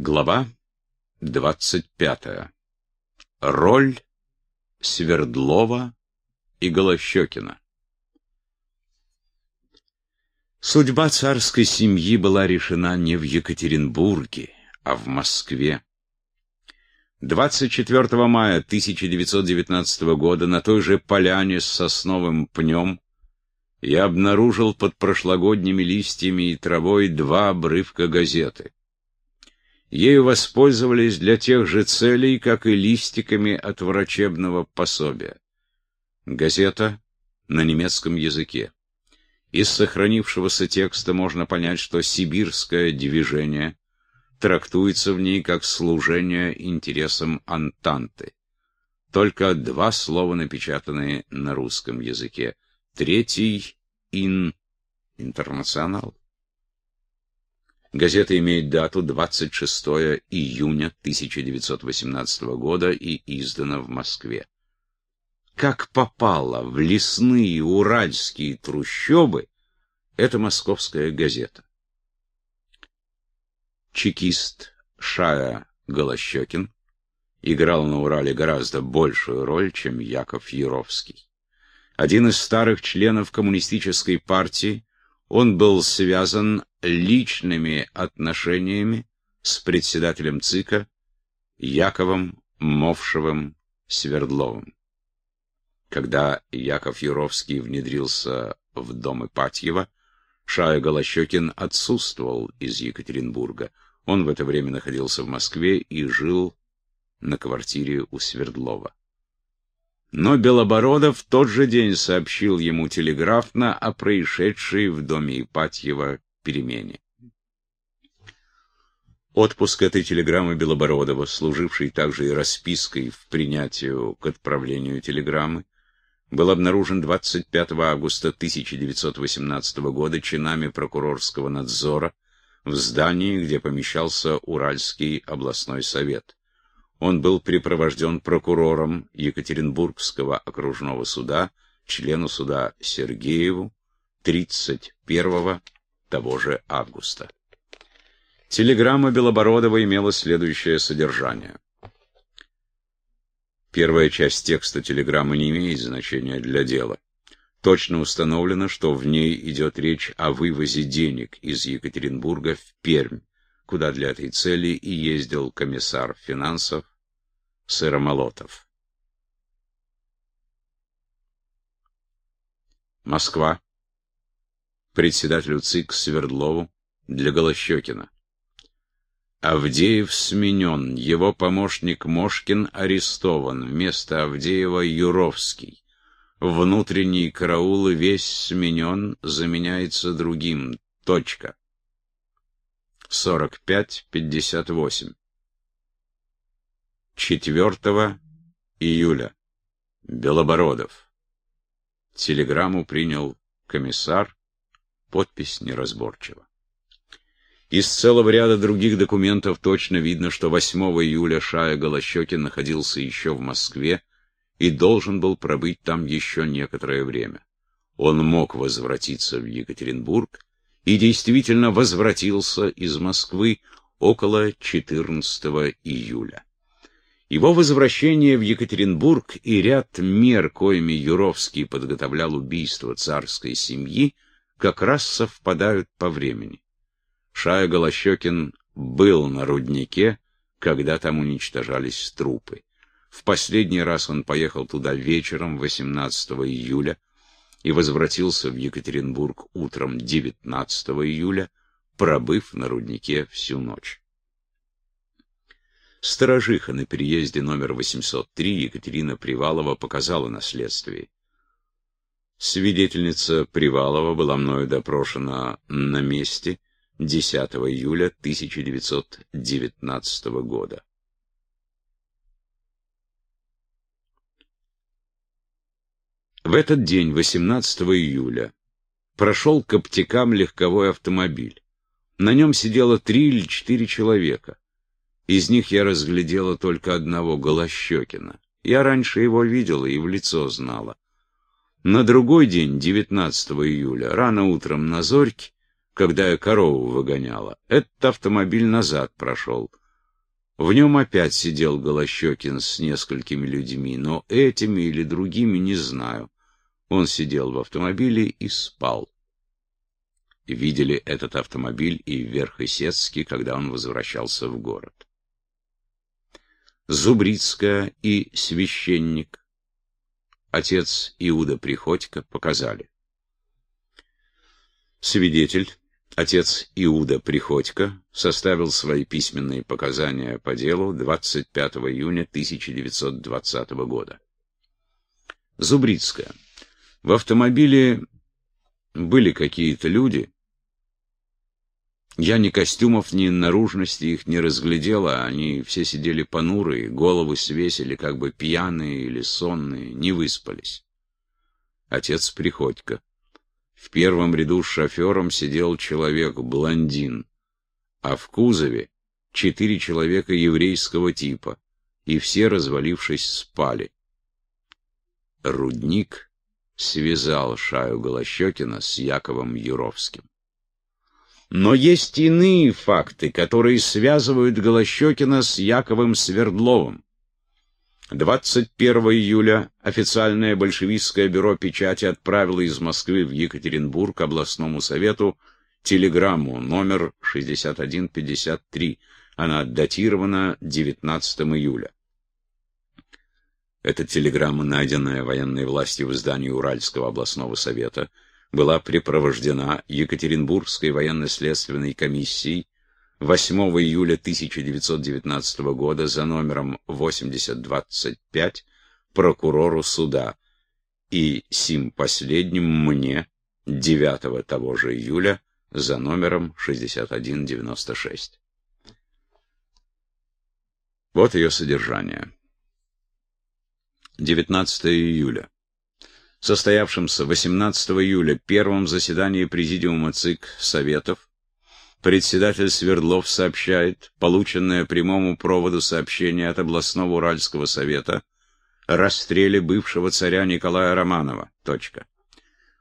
Глава 25. Роль Свердлова и Голощекина. Судьба царской семьи была решена не в Екатеринбурге, а в Москве. 24 мая 1919 года на той же поляне с сосновым пнем я обнаружил под прошлогодними листьями и травой два обрывка газеты. Ею воспользовались для тех же целей, как и листиками от врачебного пособия. Газета на немецком языке. Из сохранившегося текста можно понять, что сибирское движение трактуется в ней как служение интересам Антанты. Только два слова напечатанные на русском языке. Третий — ин — интернационал. Газета имеет дату 26 июня 1918 года и издана в Москве. Как попала в лесные уральские трущобы эта московская газета? Чекист Шая Голощекин играл на Урале гораздо большую роль, чем Яков Яровский. Один из старых членов коммунистической партии, он был связан личными отношениями с председателем ЦИКа Яковом Мовшевым Свердловым. Когда Яков Юровский внедрился в дом Ипатьева, Шая Голощекин отсутствовал из Екатеринбурга. Он в это время находился в Москве и жил на квартире у Свердлова. Но Белобородов в тот же день сообщил ему телеграфно о происшедшей в доме Ипатьева перемене. Отпуск этой телеграммы Белобородова, служивший также и распиской в принятию к отправлению телеграммы, был обнаружен 25 августа 1918 года чинами прокурорского надзора в здании, где помещался Уральский областной совет. Он был припровожден прокурором Екатеринбургского окружного суда, члену суда Сергееву, 31 того же августа. Телеграмма Белобородова имела следующее содержание. Первая часть текста телеграммы не имеет значения для дела. Точно установлено, что в ней идет речь о вывозе денег из Екатеринбурга в Пермь, куда для этой цели и ездил комиссар финансов Сыромолотов. Москва. Председателю ЦИК Свердлову для Голощекина. Авдеев сменен, его помощник Мошкин арестован, вместо Авдеева Юровский. Внутренний караул весь сменен, заменяется другим. Точка. 45-58. 4 июля. Белобородов. Телеграмму принял комиссар, подпись неразборчива. Из целого ряда других документов точно видно, что 8 июля Шая Голощекин находился еще в Москве и должен был пробыть там еще некоторое время. Он мог возвратиться в Екатеринбург и действительно возвратился из Москвы около 14 июля. Его возвращение в Екатеринбург и ряд мер, коими Юровский подготовлял убийство царской семьи, как раз совпадают по времени. Шая Голощекин был на руднике, когда там уничтожались трупы. В последний раз он поехал туда вечером 18 июля и возвратился в Екатеринбург утром 19 июля, пробыв на руднике всю ночь. Сторожиха на переезде номер 803 Екатерина Привалова показала на следствии. Свидетельница Привалова была мною допрошена на месте 10 июля 1919 года. В этот день, 18 июля, прошел к аптекам легковой автомобиль. На нем сидело три или четыре человека. Из них я разглядела только одного, Голощекина. Я раньше его видела и в лицо знала. На другой день, 19 июля, рано утром на зорьке, когда я корову выгоняла. Этот автомобиль назад прошел. В нем опять сидел Голощекин с несколькими людьми, но этими или другими не знаю. Он сидел в автомобиле и спал. Видели этот автомобиль и в Верхесецке, когда он возвращался в город. Зубрицкая и священник, отец Иуда Приходько, показали. Свидетель, отец Иуда Приходько, составил свои письменные показания по делу 25 июня 1920 года. Зубрицкая. В автомобиле были какие-то люди, я ни костюмов, ни наружности их не разглядела, они все сидели понурые, головы свесили, как бы пьяные или сонные, не выспались. Отец Приходько. В первом ряду с шофером сидел человек-блондин, а в кузове четыре человека еврейского типа, и все, развалившись, спали. Рудник связал Шаю Голощекина с Яковом Юровским. Но есть иные факты, которые связывают Голощекина с Яковом Свердловым. 21 июля официальное большевистское бюро печати отправило из Москвы в Екатеринбург областному совету телеграмму номер 6153. Она датирована 19 июля. Эта телеграмма, найденная военной властью в здании Уральского областного совета, была припровождена Екатеринбургской военно-следственной комиссией 8 июля 1919 года за номером 8025 прокурору суда и сим последним мне 9 того же июля за номером 6196. Вот ее содержание. 19 июля состоявшемся 18 июля первом заседании Президиума ЦИК Советов, председатель Свердлов сообщает, полученное прямому проводу сообщение от областного Уральского совета, расстреле бывшего царя Николая Романова. Точка.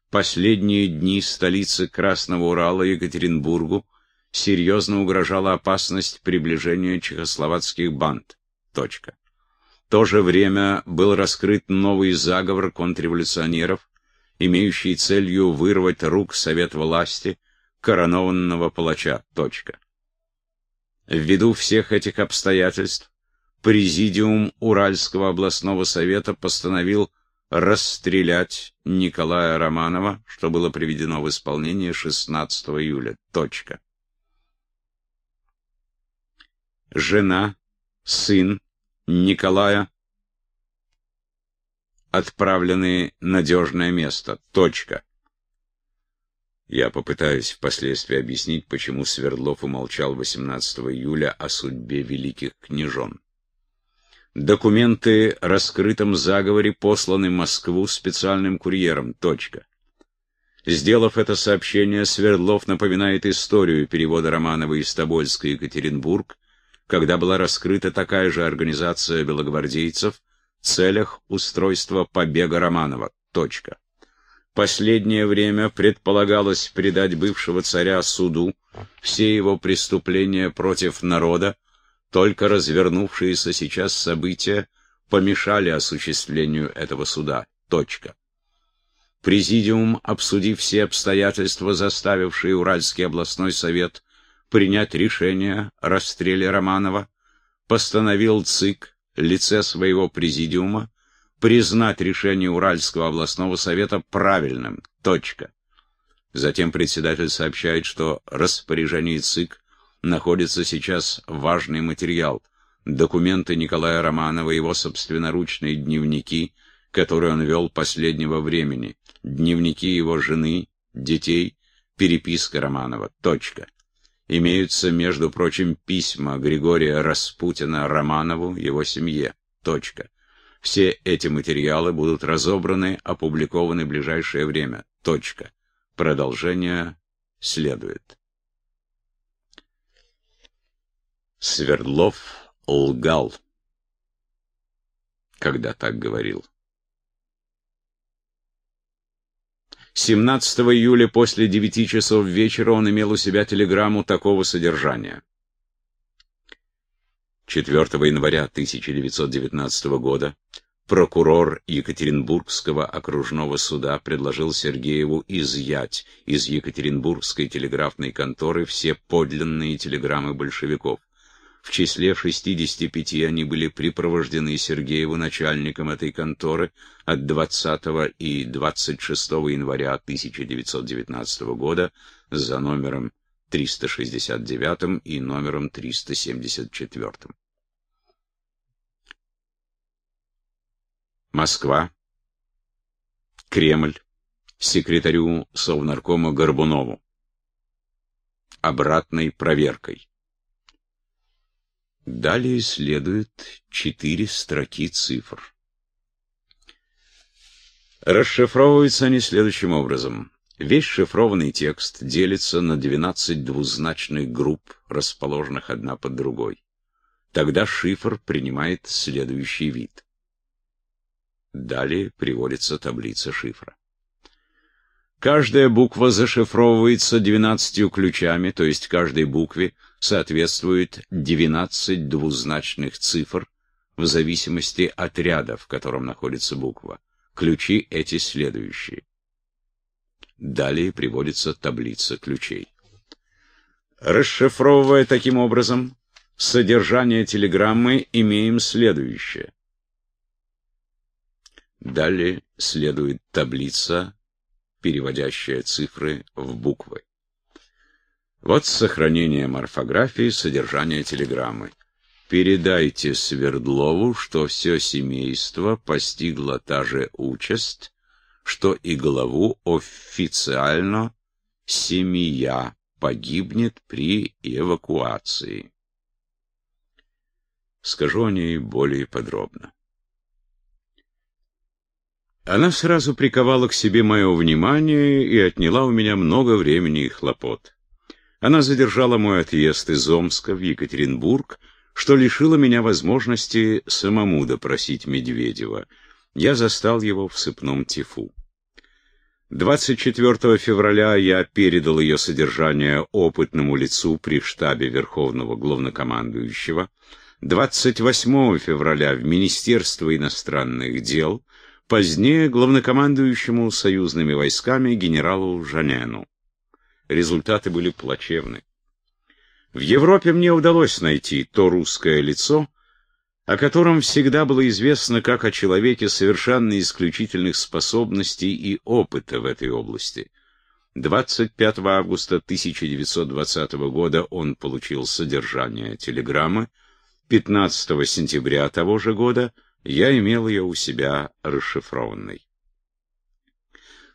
Последние дни столицы Красного Урала Екатеринбургу серьезно угрожала опасность приближения чехословацких банд. Точка то же время был раскрыт новый заговор контрреволюционеров, имеющий целью вырвать рук совет власти коронованного палача. Точка. Ввиду всех этих обстоятельств Президиум Уральского областного совета постановил расстрелять Николая Романова, что было приведено в исполнение 16 июля. Точка. Жена, сын, Николая отправлены надежное место. Точка. Я попытаюсь впоследствии объяснить, почему Свердлов умолчал 18 июля о судьбе великих княжон. Документы о раскрытом заговоре посланы в Москву специальным курьером. Точка. Сделав это сообщение, Свердлов напоминает историю перевода Романова из Тобольска в Екатеринбург когда была раскрыта такая же организация белогвардейцев в целях устройства побега Романова. Точка. Последнее время предполагалось предать бывшего царя суду, все его преступления против народа, только развернувшиеся сейчас события помешали осуществлению этого суда. Точка. Президиум, обсудив все обстоятельства, заставившие Уральский областной совет принять решение о расстреле Романова, постановил ЦИК, лице своего президиума, признать решение Уральского областного совета правильным. Точка. Затем председатель сообщает, что в распоряжении ЦИК находится сейчас важный материал – документы Николая Романова, его собственноручные дневники, которые он вел последнего времени, дневники его жены, детей, переписка Романова. Точка имеются, между прочим, письма Григория Распутина Романову, его семье. Точка. Все эти материалы будут разобраны, опубликованы в ближайшее время. Точка. Продолжение следует. Свердлов лгал, когда так говорил. 17 июля после 9 часов вечера он имел у себя телеграмму такого содержания. 4 января 1919 года прокурор Екатеринбургского окружного суда предложил Сергееву изъять из Екатеринбургской телеграфной конторы все подлинные телеграммы большевиков. В числе 65 они были припровождены Сергееву начальником этой конторы от 20 и 26 января 1919 года за номером 369 и номером 374. Москва. Кремль. Секретарю Совнаркома Горбунову. Обратной проверкой. Далее следует четыре строки цифр. Расшифровываются они следующим образом. Весь шифрованный текст делится на 12 двузначных групп, расположенных одна под другой. Тогда шифр принимает следующий вид. Далее приводится таблица шифра. Каждая буква зашифровывается 12 ключами, то есть каждой букве соответствует 12 двузначных цифр в зависимости от ряда, в котором находится буква. Ключи эти следующие. Далее приводится таблица ключей. Расшифровывая таким образом содержание телеграммы, имеем следующее. Далее следует таблица, переводящая цифры в буквы. Вот сохранение морфографии содержания телеграммы. Передайте Свердлову, что все семейство постигло та же участь, что и главу официально семья погибнет при эвакуации. Скажу о ней более подробно. Она сразу приковала к себе мое внимание и отняла у меня много времени и хлопот. Она задержала мой отъезд из Омска в Екатеринбург, что лишило меня возможности самому допросить Медведева. Я застал его в сыпном тифу. 24 февраля я передал ее содержание опытному лицу при штабе Верховного Главнокомандующего. 28 февраля в Министерство иностранных дел — позднее главнокомандующему союзными войсками генералу Жанену. Результаты были плачевны. В Европе мне удалось найти то русское лицо, о котором всегда было известно как о человеке совершенно исключительных способностей и опыта в этой области. 25 августа 1920 года он получил содержание телеграммы, 15 сентября того же года — я имел ее у себя расшифрованной.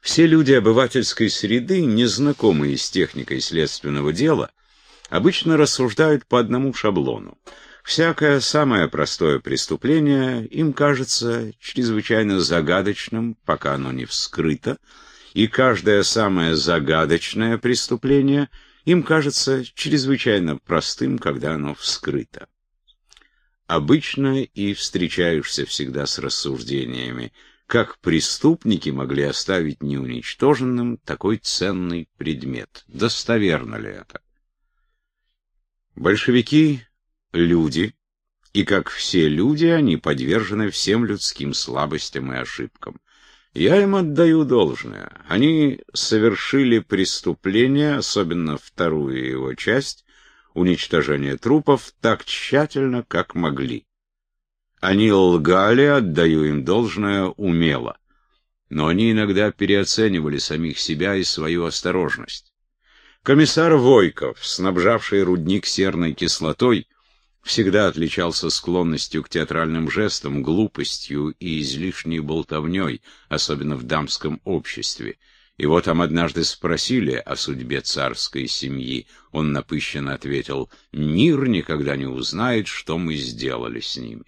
Все люди обывательской среды, незнакомые с техникой следственного дела, обычно рассуждают по одному шаблону. Всякое самое простое преступление им кажется чрезвычайно загадочным, пока оно не вскрыто, и каждое самое загадочное преступление им кажется чрезвычайно простым, когда оно вскрыто. Обычно и встречаешься всегда с рассуждениями, как преступники могли оставить неуничтоженным такой ценный предмет. Достоверно ли это? Большевики — люди, и как все люди, они подвержены всем людским слабостям и ошибкам. Я им отдаю должное. Они совершили преступление, особенно вторую его часть, уничтожение трупов так тщательно, как могли. Они лгали, отдаю им должное, умело. Но они иногда переоценивали самих себя и свою осторожность. Комиссар Войков, снабжавший рудник серной кислотой, всегда отличался склонностью к театральным жестам, глупостью и излишней болтовней, особенно в дамском обществе. Его там однажды спросили о судьбе царской семьи. Он напыщенно ответил, «Мир никогда не узнает, что мы сделали с ними».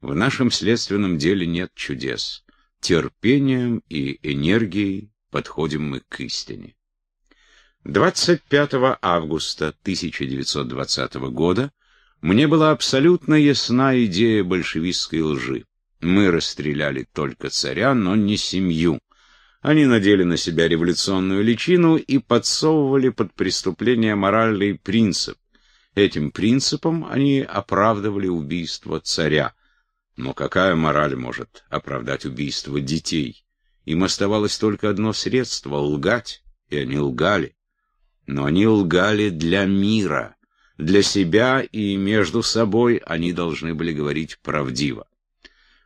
В нашем следственном деле нет чудес. Терпением и энергией подходим мы к истине. 25 августа 1920 года мне была абсолютно ясна идея большевистской лжи. Мы расстреляли только царя, но не семью. Они надели на себя революционную личину и подсовывали под преступление моральный принцип. Этим принципом они оправдывали убийство царя. Но какая мораль может оправдать убийство детей? Им оставалось только одно средство — лгать, и они лгали. Но они лгали для мира. Для себя и между собой они должны были говорить правдиво.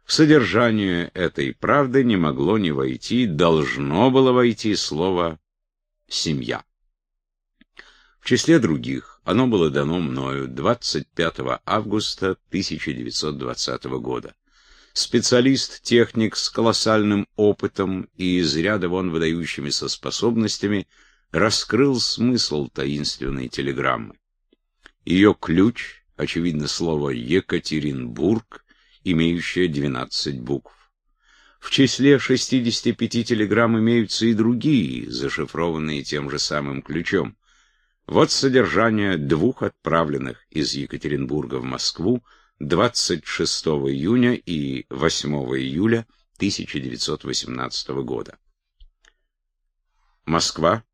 В содержание этой правды не могло не войти, должно было войти слово «семья». В числе других оно было дано мною 25 августа 1920 года. Специалист-техник с колоссальным опытом и из ряда вон выдающимися способностями раскрыл смысл таинственной телеграммы. Ее ключ, очевидно, слово «Екатеринбург», имеющее 12 букв. В числе 65 телеграмм имеются и другие, зашифрованные тем же самым ключом. Вот содержание двух отправленных из Екатеринбурга в Москву 26 июня и 8 июля 1918 года. Москва.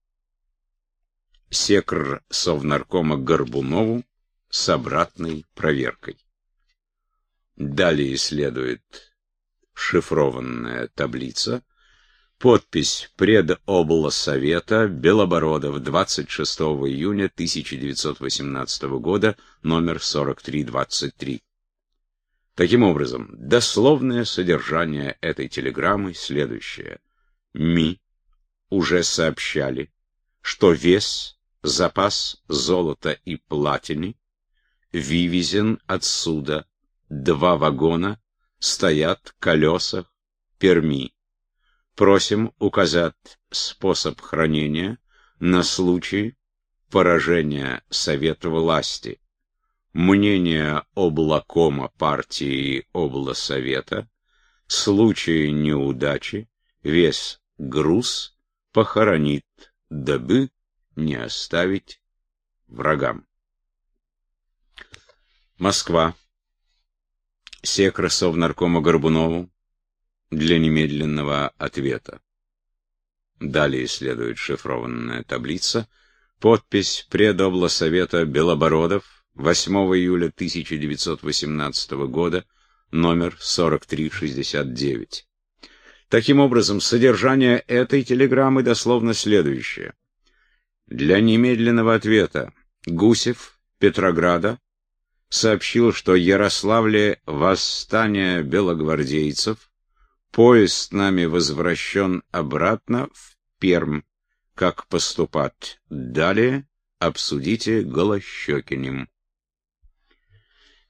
Секр Совнаркома Горбунову с обратной проверкой. Далее следует шифрованная таблица, Подпись предоблсовета Белобородов 26 июня 1918 года, номер 4323. Таким образом, дословное содержание этой телеграммы следующее. МИ уже сообщали, что вес, запас золота и платины вывезен отсюда, два вагона стоят в колесах Перми Просим указать способ хранения на случай поражения Совета власти. Мнение облакома партии облсовета, случае неудачи, весь груз похоронит, дабы не оставить врагам. Москва. Секра Совнаркома Горбунову, для немедленного ответа. Далее следует шифрованная таблица, подпись предоблсовета Белобородов 8 июля 1918 года, номер 4369. Таким образом, содержание этой телеграммы дословно следующее. Для немедленного ответа Гусев, Петрограда, сообщил, что Ярославле восстание белогвардейцев Поезд нами возвращен обратно в Перм. Как поступать далее, обсудите Голощекинем.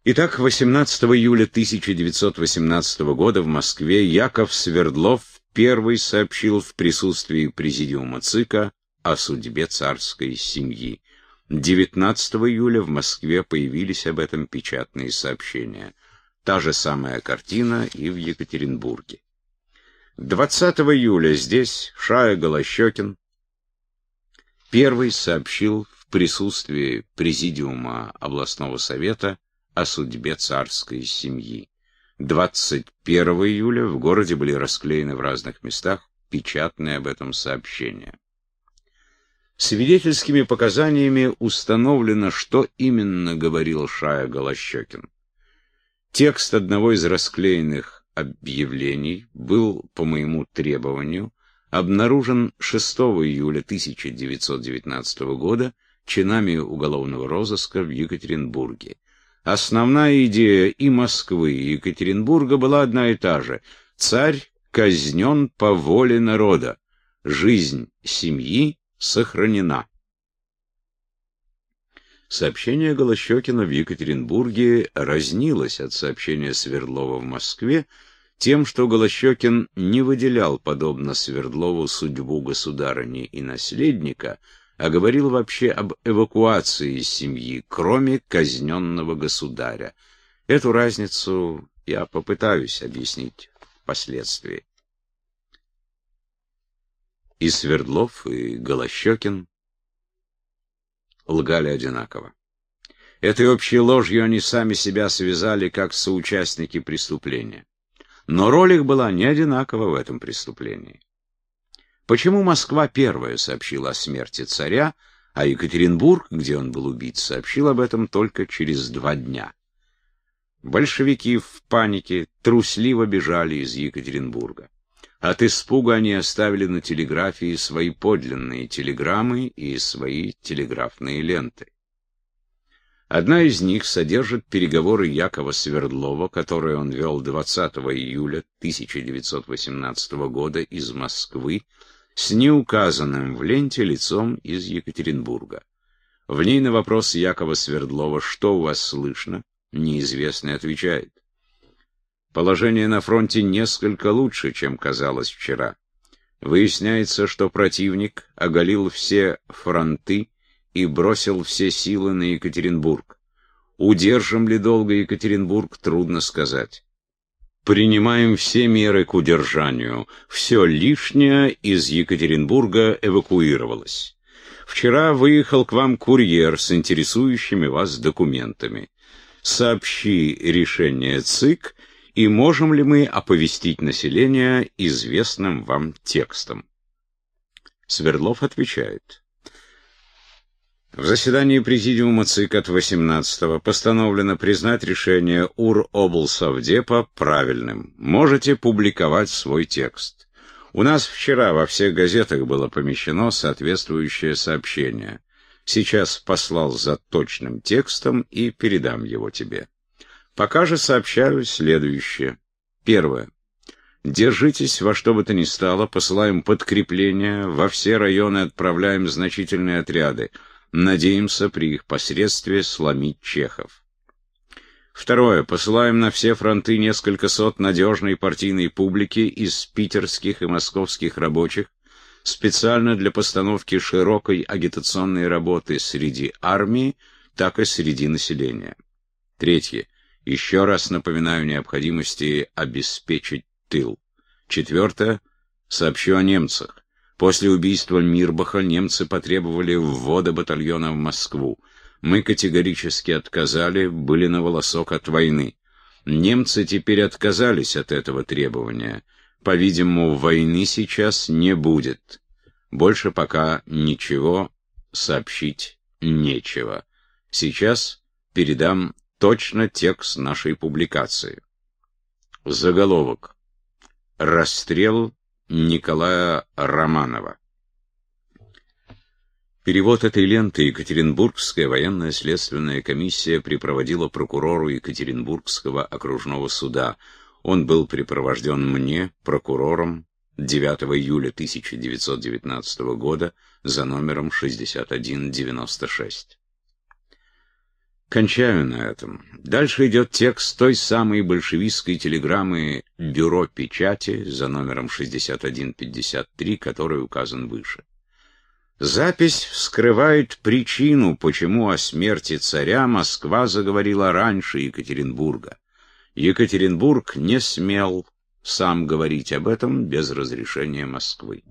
Итак, 18 июля 1918 года в Москве Яков Свердлов первый сообщил в присутствии президиума ЦИКа о судьбе царской семьи. 19 июля в Москве появились об этом печатные сообщения. Та же самая картина и в Екатеринбурге. 20 июля здесь Шая Голощекин первый сообщил в присутствии Президиума областного совета о судьбе царской семьи. 21 июля в городе были расклеены в разных местах печатные об этом сообщения. Свидетельскими показаниями установлено, что именно говорил Шая Голощекин. Текст одного из расклеенных объявлений был, по моему требованию, обнаружен 6 июля 1919 года чинами уголовного розыска в Екатеринбурге. Основная идея и Москвы, и Екатеринбурга была одна и та же. Царь казнен по воле народа. Жизнь семьи сохранена. Сообщение Голощекина в Екатеринбурге разнилось от сообщения Свердлова в Москве тем, что Голощекин не выделял, подобно Свердлову, судьбу государыни и наследника, а говорил вообще об эвакуации семьи, кроме казненного государя. Эту разницу я попытаюсь объяснить впоследствии. И Свердлов, и Голощекин лгали одинаково. Этой общей ложью они сами себя связали как соучастники преступления. Но роль их была не одинакова в этом преступлении. Почему Москва первая сообщила о смерти царя, а Екатеринбург, где он был убит, сообщил об этом только через два дня. Большевики в панике трусливо бежали из Екатеринбурга. От испуга они оставили на телеграфии свои подлинные телеграммы и свои телеграфные ленты. Одна из них содержит переговоры Якова Свердлова, которые он вел 20 июля 1918 года из Москвы с неуказанным в ленте лицом из Екатеринбурга. В ней на вопрос Якова Свердлова «Что у вас слышно?» неизвестный отвечает. Положение на фронте несколько лучше, чем казалось вчера. Выясняется, что противник оголил все фронты и бросил все силы на Екатеринбург. Удержим ли долго Екатеринбург, трудно сказать. Принимаем все меры к удержанию. Все лишнее из Екатеринбурга эвакуировалось. Вчера выехал к вам курьер с интересующими вас документами. Сообщи решение ЦИК и можем ли мы оповестить население известным вам текстом? Свердлов отвечает. В заседании Президиума ЦИК от 18-го постановлено признать решение УР-облсовдепа правильным. Можете публиковать свой текст. У нас вчера во всех газетах было помещено соответствующее сообщение. Сейчас послал за точным текстом и передам его тебе. Пока же сообщаю следующее. Первое. Держитесь во что бы то ни стало, посылаем подкрепления, во все районы отправляем значительные отряды. Надеемся при их посредстве сломить чехов. Второе. Посылаем на все фронты несколько сот надежной партийной публики из питерских и московских рабочих, специально для постановки широкой агитационной работы среди армии, так и среди населения. Третье. Еще раз напоминаю необходимости обеспечить тыл. Четвертое. Сообщу о немцах. После убийства Мирбаха немцы потребовали ввода батальона в Москву. Мы категорически отказали, были на волосок от войны. Немцы теперь отказались от этого требования. По-видимому, войны сейчас не будет. Больше пока ничего сообщить нечего. Сейчас передам точно текст нашей публикации. Заголовок. Расстрел Николая Романова. Перевод этой ленты Екатеринбургская военная следственная комиссия припроводила прокурору Екатеринбургского окружного суда. Он был припровожден мне, прокурором, 9 июля 1919 года за номером 6196. Кончаю на этом. Дальше идет текст той самой большевистской телеграммы «Бюро печати» за номером 6153, который указан выше. Запись вскрывает причину, почему о смерти царя Москва заговорила раньше Екатеринбурга. Екатеринбург не смел сам говорить об этом без разрешения Москвы.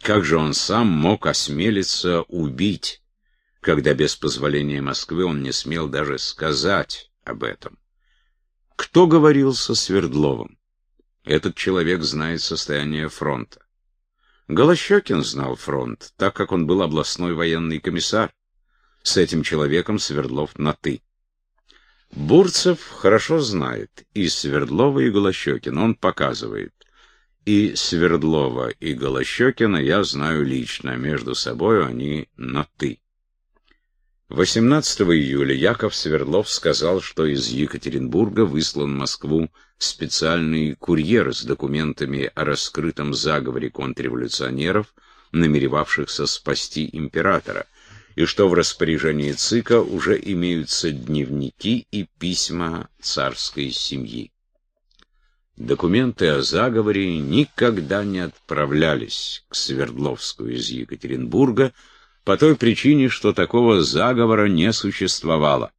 Как же он сам мог осмелиться убить когда без позволения Москвы он не смел даже сказать об этом. Кто говорил со Свердловым? Этот человек знает состояние фронта. Голощекин знал фронт, так как он был областной военный комиссар. С этим человеком Свердлов на «ты». Бурцев хорошо знает и Свердлова, и Голощекина. Он показывает. И Свердлова, и Голощекина я знаю лично. Между собой они на «ты». 18 июля Яков Свердлов сказал, что из Екатеринбурга выслан в Москву специальный курьер с документами о раскрытом заговоре контрреволюционеров, намеревавшихся спасти императора, и что в распоряжении ЦИКа уже имеются дневники и письма царской семьи. Документы о заговоре никогда не отправлялись к Свердловску из Екатеринбурга, по той причине, что такого заговора не существовало.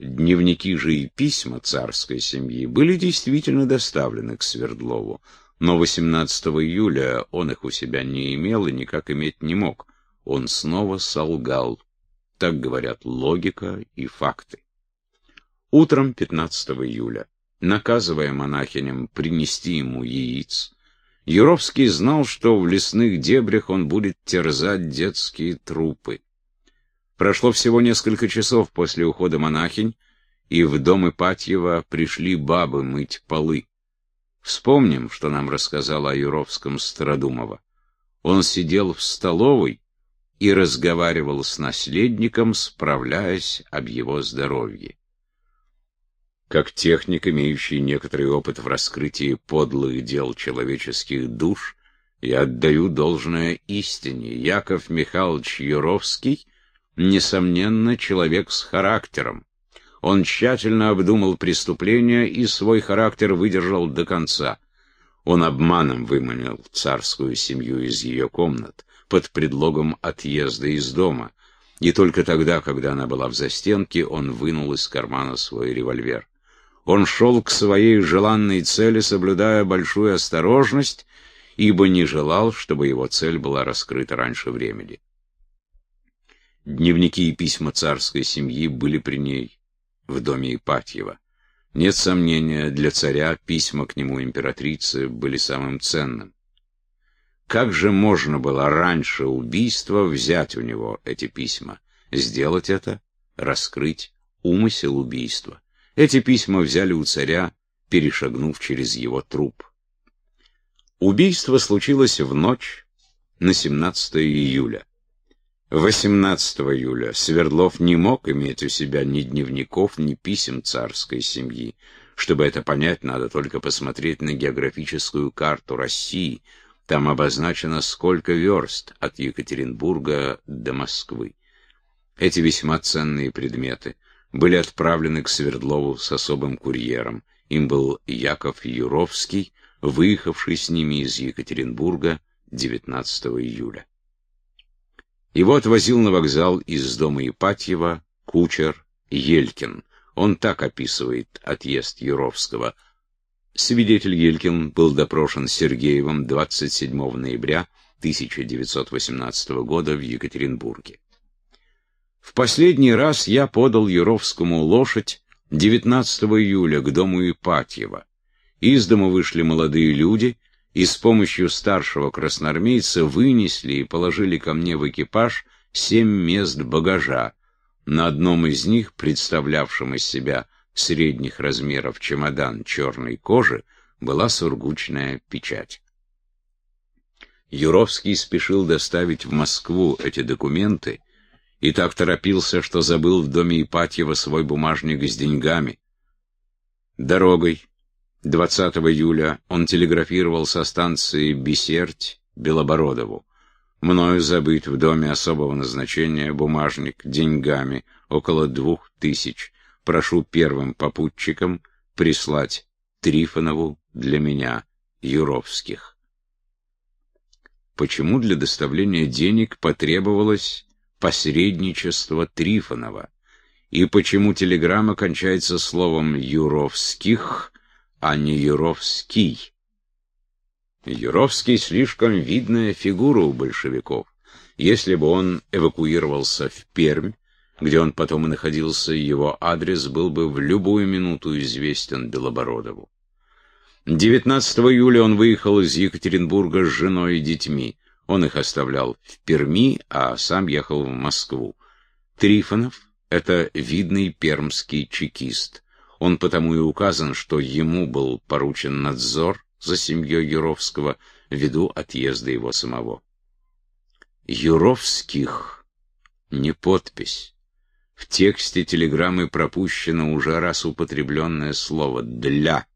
Дневники же и письма царской семьи были действительно доставлены к Свердлову, но 18 июля он их у себя не имел и никак иметь не мог. Он снова солгал. Так говорят логика и факты. Утром 15 июля, наказывая монахиням принести ему яиц, Юровский знал, что в лесных дебрях он будет терзать детские трупы. Прошло всего несколько часов после ухода монахинь, и в дом Ипатьева пришли бабы мыть полы. Вспомним, что нам рассказала о Юровском Стародумова. Он сидел в столовой и разговаривал с наследником, справляясь об его здоровье. Как техник, имеющий некоторый опыт в раскрытии подлых дел человеческих душ, я отдаю должное истине. Яков Михайлович Юровский, несомненно, человек с характером. Он тщательно обдумал преступление и свой характер выдержал до конца. Он обманом выманил царскую семью из ее комнат под предлогом отъезда из дома, и только тогда, когда она была в застенке, он вынул из кармана свой револьвер. Он шел к своей желанной цели, соблюдая большую осторожность, ибо не желал, чтобы его цель была раскрыта раньше времени. Дневники и письма царской семьи были при ней в доме Ипатьева. Нет сомнения, для царя письма к нему императрицы были самым ценным. Как же можно было раньше убийства взять у него эти письма? Сделать это, раскрыть умысел убийства. Эти письма взяли у царя, перешагнув через его труп. Убийство случилось в ночь на 17 июля. 18 июля Свердлов не мог иметь у себя ни дневников, ни писем царской семьи. Чтобы это понять, надо только посмотреть на географическую карту России. Там обозначено, сколько верст от Екатеринбурга до Москвы. Эти весьма ценные предметы были отправлены к Свердлову с особым курьером. Им был Яков Юровский, выехавший с ними из Екатеринбурга 19 июля. Его отвозил на вокзал из дома Ипатьева кучер Елькин. Он так описывает отъезд Юровского. Свидетель Елькин был допрошен Сергеевым 27 ноября 1918 года в Екатеринбурге. В последний раз я подал Юровскому лошадь 19 июля к дому Ипатьева. Из дома вышли молодые люди и с помощью старшего красноармейца вынесли и положили ко мне в экипаж семь мест багажа. На одном из них, представлявшем из себя средних размеров чемодан черной кожи, была сургучная печать. Юровский спешил доставить в Москву эти документы и так торопился, что забыл в доме Ипатьева свой бумажник с деньгами. Дорогой 20 июля он телеграфировал со станции Бесерть Белобородову. Мною забыть в доме особого назначения бумажник деньгами около двух тысяч. Прошу первым попутчикам прислать Трифонову для меня Юровских. Почему для доставления денег потребовалось посредничество Трифонова? И почему телеграмма кончается словом «Юровских», а не Юровский. Юровский слишком видная фигура у большевиков. Если бы он эвакуировался в Пермь, где он потом и находился, его адрес был бы в любую минуту известен Белобородову. 19 июля он выехал из Екатеринбурга с женой и детьми. Он их оставлял в Перми, а сам ехал в Москву. Трифонов — это видный пермский чекист. Он потому и указан, что ему был поручен надзор за семьей Юровского ввиду отъезда его самого. Юровских не подпись. В тексте телеграммы пропущено уже раз употребленное слово «для».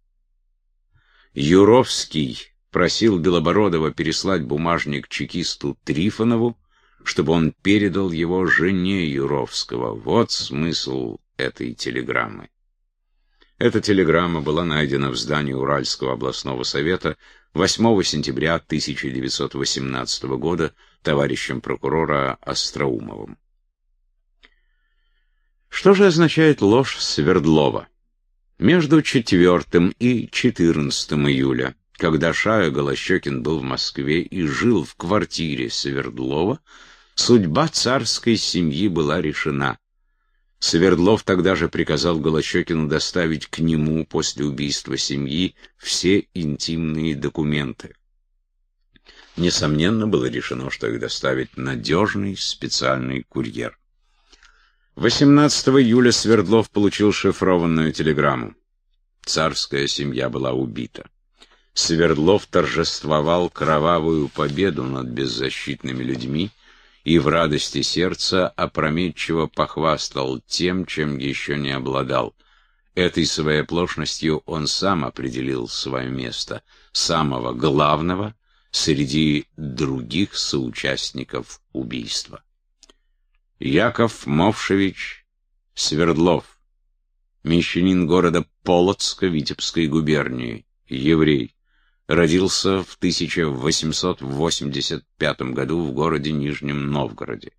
Юровский просил Белобородова переслать бумажник чекисту Трифонову, чтобы он передал его жене Юровского. Вот смысл этой телеграммы. Эта телеграмма была найдена в здании Уральского областного совета 8 сентября 1918 года товарищем прокурора Остроумовым. Что же означает ложь Свердлова? Между 4 и 14 июля, когда Шая Голощекин был в Москве и жил в квартире Свердлова, судьба царской семьи была решена. Свердлов тогда же приказал Голощекину доставить к нему после убийства семьи все интимные документы. Несомненно, было решено, что их доставит надежный специальный курьер. 18 июля Свердлов получил шифрованную телеграмму. Царская семья была убита. Свердлов торжествовал кровавую победу над беззащитными людьми и в радости сердца опрометчиво похвастал тем, чем еще не обладал. Этой своей оплошностью он сам определил свое место, самого главного среди других соучастников убийства. Яков Мовшевич Свердлов, мещанин города Полоцка Витебской губернии, еврей, родился в 1885 году в городе Нижнем Новгороде.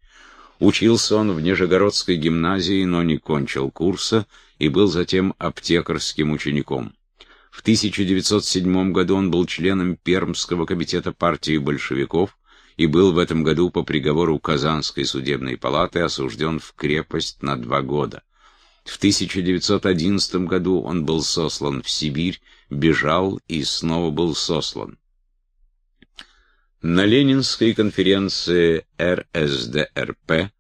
Учился он в Нижегородской гимназии, но не кончил курса и был затем аптекарским учеником. В 1907 году он был членом Пермского комитета партии большевиков, и был в этом году по приговору Казанской судебной палаты осужден в крепость на два года. В 1911 году он был сослан в Сибирь, бежал и снова был сослан. На Ленинской конференции РСДРП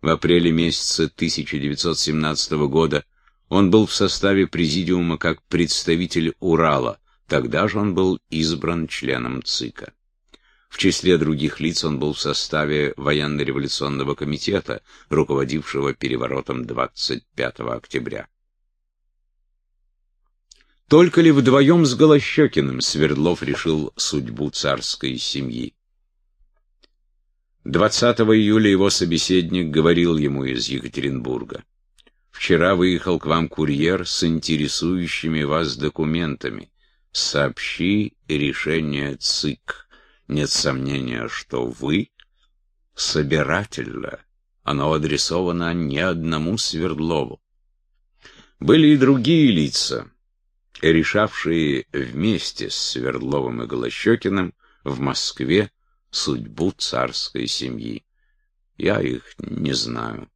в апреле месяце 1917 года он был в составе президиума как представитель Урала, тогда же он был избран членом ЦИКа. В числе других лиц он был в составе военно-революционного комитета, руководившего переворотом 25 октября. Только ли вдвоем с Голощекиным Свердлов решил судьбу царской семьи? 20 июля его собеседник говорил ему из Екатеринбурга. «Вчера выехал к вам курьер с интересующими вас документами. Сообщи решение ЦИК». Нет сомнения, что вы собирательно. Оно адресовано не одному Свердлову. Были и другие лица, решавшие вместе с Свердловым и Голощекиным в Москве судьбу царской семьи. Я их не знаю.